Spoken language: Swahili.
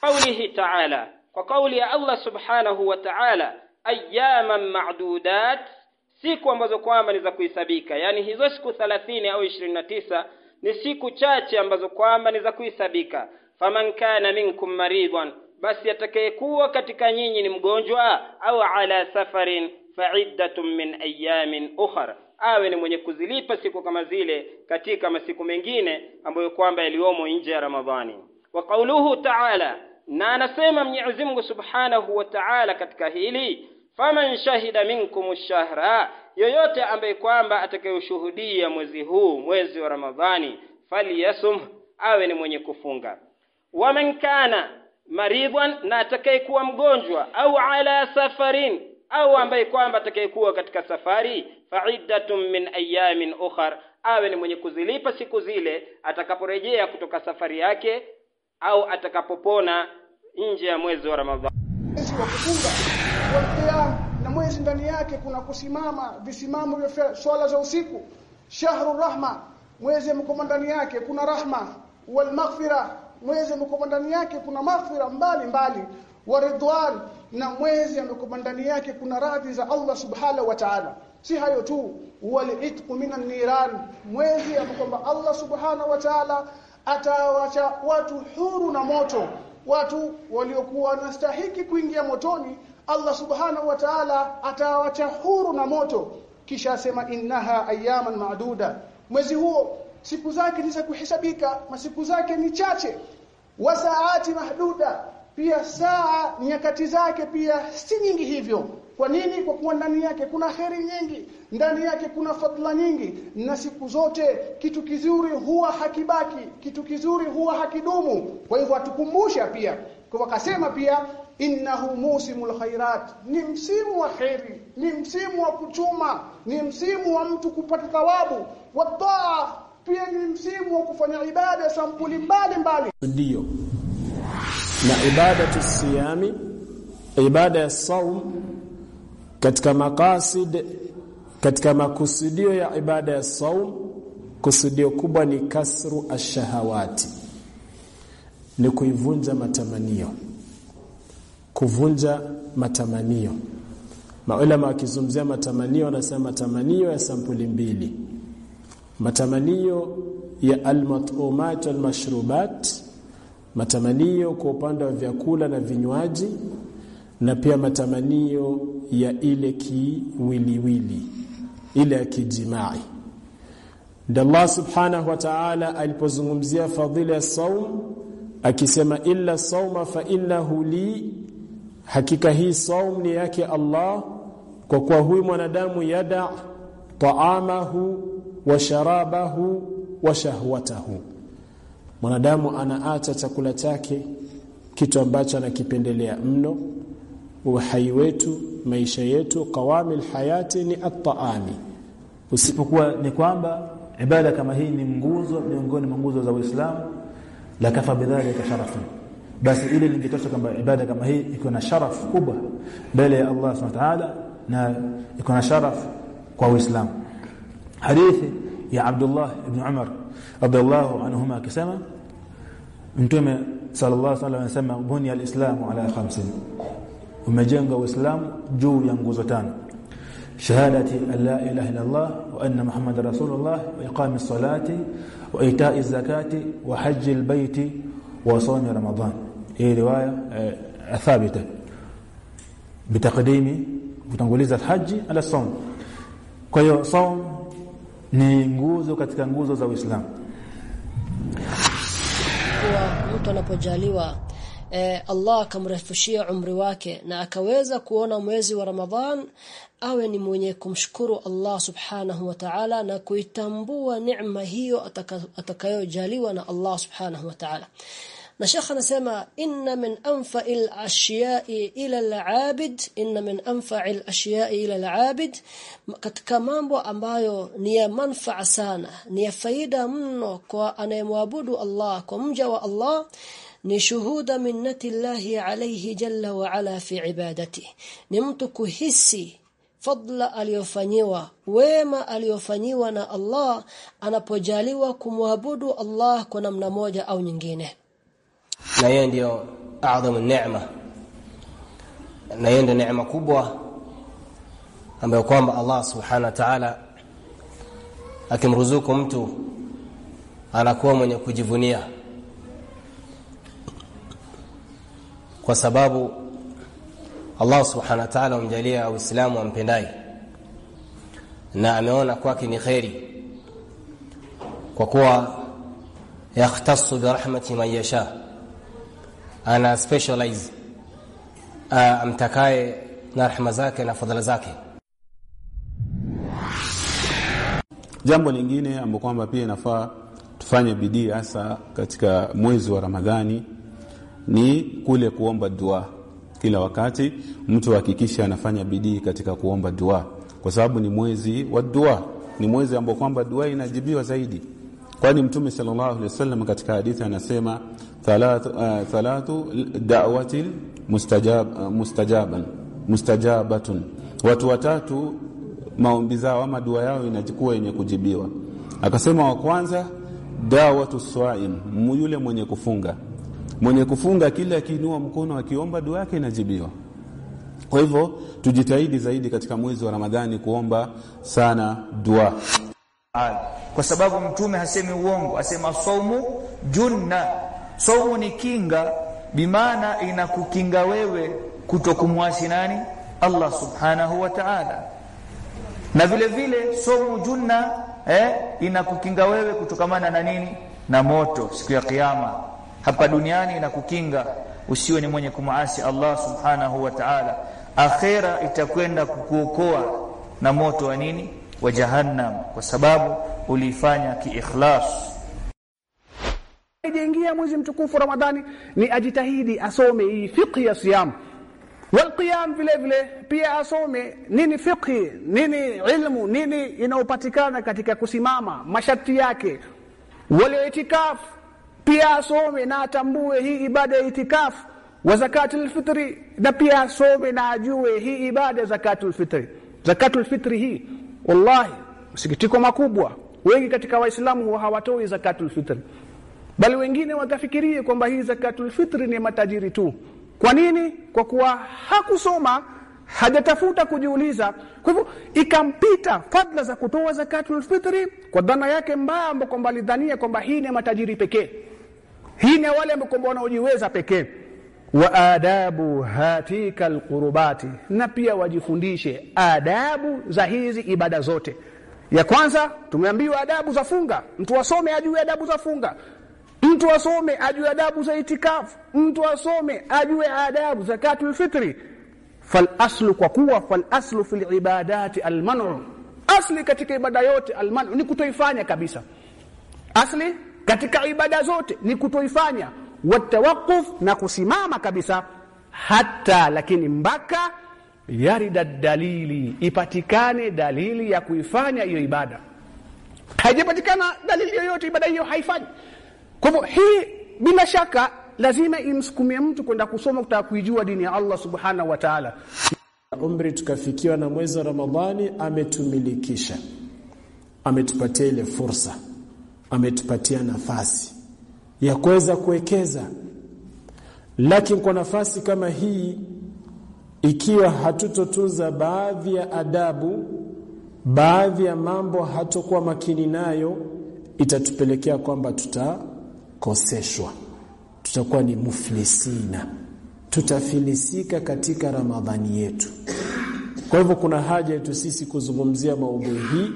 qawlihi ta'ala kwa kauli ya Allah subhanahu wa ta'ala ayyaman ma'dudat siku ambazo kwamba ni za kuhesabika. Yani hizo siku 30 au 29 ni siku chache ambazo kwamba ni za kuhesabika. Faman kana minkum maridwan basi atakayekuwa katika nyinyi ni mgonjwa au ala safarin fa'iddatun min ayamin ukhra awe ni mwenye kuzilipa siku kama zile katika masiku mengine ambayo kwamba yaliomo nje ya Ramadhani. Wa qauluhu ta'ala na anasema Mwenyezi Mungu Subhanahu wa Ta'ala katika hili faman shahida minkum ash-shahra yoyote ambaye kwamba atakayoshuhudia mwezi huu mwezi wa Ramadhani falyasum awe ni mwenye kufunga. Waman kana maridwan na atakayekuwa mgonjwa au ala safarin au ambaye kwamba atakayekuwa katika safari fa'iddatun min ayamin ukhar awe ni mwenye kuzilipa siku zile atakaporejea kutoka safari yake au atakapopona nje ya mwezi wa Ramadhani. Mwezi wa kufunga na mwezi ndani yake kuna kusimama visimamo vya swala za usiku. Shahru rahma mwezi mkomo ndani yake kuna rahma. Wal maghfira mwezi mkomo ndani yake kuna maghfira mbali mbali. Wa ridwan na mwezi mkomo ndani yake kuna radhi za Allah subhanahu wa ta'ala. Si hayo tu wal itqu minan niran mwezi kwamba Allah subhanahu wa ta'ala atawacha watu huru na moto watu waliokuwa wanastahiki kuingia motoni Allah subhanahu wa ta'ala atawacha huru na moto. Kisha asema innaha ayaman ma'duda. Mwezi huo siku zake ni za kuhesabika masiku zake ni chache. Wa saati mahduda pia saa nyakati zake pia si nyingi hivyo kwa nini? Kwa kuwa ndani yake kuna kheri nyingi ndani yake kuna fadhila nyingi na siku zote kitu kizuri huwa hakibaki kitu kizuri huwa hakidumu. Kwa hivyo atukumbusha pia kwa wakasema pia innahu musimul khairat. Ni msimu wa kheri ni msimu wa kuchuma ni msimu wa mtu kupata thawabu. Wataa pia ni msimu wa kufanya ibada sampuli mbali mbali. Ndio. Na ibada siyami ibada ya saum katika makasid katika makusudio ya ibada ya saum kusudio kubwa ni kasru ashahawati ni kuivunja matamanio. Kuvunja matamanio. Maulama wakizungumzia matamanio wanasema matamanio ya sampuli mbili. Matamanio ya almatumat walmashrubat matamanio kwa upande wa vyakula na vinywaji na pia matamanio ya ile kiwiliwili ile ya kijimai. Ndio Allah subhanahu wa ta'ala alipozungumzia fadhila ya saum akisema illa sauma fa innahu li hakika hii saum ni yake Allah kwa kuwa huyu mwanadamu yada taamahu wa sharabahu wa shahwatahu. Mwanadamu anaacha chakula chake kitu ambacho anakipendelea mno uhai wetu maisha yetu qawamil hayati ni at-taami. Usipokuwa ni kwamba ibada kama hii ni nguzo miongoni mwa nguzo za Uislamu la kafa bidhalika sharafu basi ile lingetosha kwamba ibada kama hii iko na sharaf kubwa mbele ya Allah subhanahu wa ta'ala na iko na sharaf kwa Uislamu. Hadithi ya Abdullah ibn Umar radhiallahu anhuma akisema mtume sallallahu alaihi wasallam anasema bunya alislamu ala khamsin umejenga uislamu juu ya nguzo tano. Shahadati alla la ilaha illa allah wa anna muhammadar rasulullah wa iqamis salati wa ita'i zakati wa hajji albayti wa sawmi ramadan. Hii riwaya thabita. Bitaqdimi kutanguliza haji ala sawm. Kwa hiyo sawm ni nguzo katika nguzo za uislamu. Mtu anapojaliwa eh, Allah akamrefushia umri wake na akaweza kuona mwezi wa Ramadhan awe ni mwenye kumshukuru Allah subhanahu wa ta'ala na kuitambua neema hiyo atakayojaliwa na Allah subhanahu wa ta'ala. Na shekha anasema inna min anfa'il ashiya'i ila al-'abid inna min anfa'il ashiya'i ila al-'abid. Katika mambo ambayo ni ya manfaa sana ni ya faida mno kwa anayemwabudu Allah kwa mja wa Allah ni shuhuda minnati llahi alayhi jalla wa ala fi ibadati. Ni mtu kuhisi fadla aliyofanyiwa wema aliyofanyiwa na Allah anapojaliwa kumwabudu Allah kwa namna moja au nyingine. Na yeye ndio a'dhamu neema na yeye ndio neema kubwa ambayo kwamba Allah subhanahu wa ta'ala akimruzuku mtu anakuwa mwenye kujivunia kwa sababu Allah subhanahu wa ta'ala umjalia Uislamu ampendaye. Na ameona kwake ni kheri. Kwa kuwa yakhtassu bi rahmati man yasha. Ana specialize amtakaye na rahma zake na fadhila zake. Jambo lingine ambalo kwamba pia inafaa tufanye bidii hasa katika mwezi wa Ramadhani ni kule kuomba dua. Kila wakati mtu hakikisha anafanya bidii katika kuomba dua, kwa sababu ni mwezi wa dua, ni mwezi ambao kwamba dua inajibiwa zaidi, kwani Mtume sallallahu alaihi wasallam katika hadithi anasema thalathu, uh, thalathu da'wati mustajab, uh, mustajaban mustajabatun, watu watatu maombi zao ama dua yao inakuwa yenye kujibiwa. Akasema wa kwanza dawatu swaim, yule mwenye kufunga. Mwenye kufunga kila akiinua mkono akiomba dua yake inajibiwa. Kwa hivyo tujitahidi zaidi katika mwezi wa Ramadhani kuomba sana dua. Kwa sababu mtume hasemi uongo, asema saumu junna. Saumu ni kinga, bimaana inakukinga wewe kutokumwasi nani? Allah subhanahu wa ta'ala na vile vile somu junna eh, inakukinga wewe kutokamana na nini na moto siku ya kiyama hapa duniani na kukinga usiwe ni mwenye kumaasi Allah subhanahu wa ta'ala. Akhera itakwenda kukuokoa na moto wa nini? Wa jahannam kwa sababu ulifanya kiikhlas. Ijaingia mwezi mtukufu Ramadhani ni ajitahidi asome hii fiqh ya siyam. Walqiyam vile vile pia asome nini fiqhi nini ilmu nini inaopatikana katika kusimama masharti yake. Wale itikaf pia asome na atambue hii ibada ya itikafu wa zakatul fitri na pia asome na ajue hii ibada ya zakatul fitri. Zakatul fitri hii wallahi msikitiko makubwa. Wengi katika waislamu hawatoi zakatul fitri. Bali wengine wakafikirie kwamba hii zakatul fitri ni matajiri tu. Kwa nini? Kwa kuwa hakusoma, hajatafuta kujiuliza. Kwa hivyo ikampita fadla za kutoa zakatul fitri kwa dhana yake mbaya, kwamba alidhania kwamba hii ni matajiri pekee, hii ni wale ambao wanaojiweza pekee. Wa adabu hatika alqurubati, na pia wajifundishe adabu za hizi ibada zote. Ya kwanza tumeambiwa adabu za funga, mtu asome ajue adabu za funga. Mtu asome ajue adabu za itikafu. Mtu asome ajue adabu zakatul fitri. Fal aslu kwa kuwa fal aslu fil ibadati almanu, asli katika ibada yote almanu ni kutoifanya kabisa. Asli katika ibada zote ni kutoifanya watawaquf na kusimama kabisa hata lakini mpaka yarida dalili ipatikane dalili ya kuifanya hiyo ibada. Haijapatikana dalili yoyote ibada hiyo haifanyi. Kwa hivyo hii bila shaka lazima imsukumie mtu kwenda kusoma kutaka kuijua dini ya Allah subhanahu wa ta'ala. Umri tukafikiwa na mwezi wa Ramadhani, ametumilikisha, ametupatia ile fursa, ametupatia nafasi ya kuweza kuwekeza. Lakini kwa nafasi kama hii, ikiwa hatutotunza baadhi ya adabu, baadhi ya mambo hatokuwa makini nayo, itatupelekea kwamba tutakoseshwa, tutakuwa ni muflisina. Tutafilisika katika ramadhani yetu. Kwa hivyo kuna haja yetu sisi kuzungumzia maudhui hii